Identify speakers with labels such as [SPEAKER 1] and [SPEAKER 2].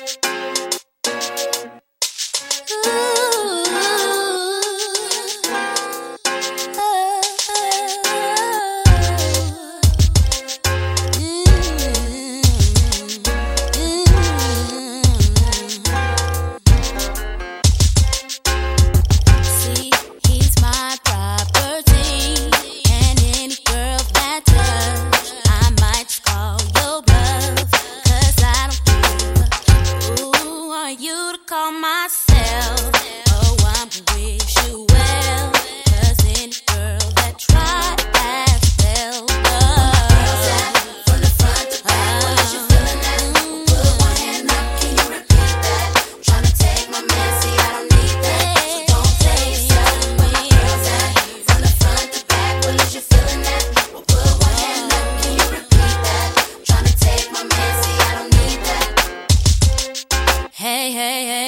[SPEAKER 1] you Call on myself. hey, hey, hey.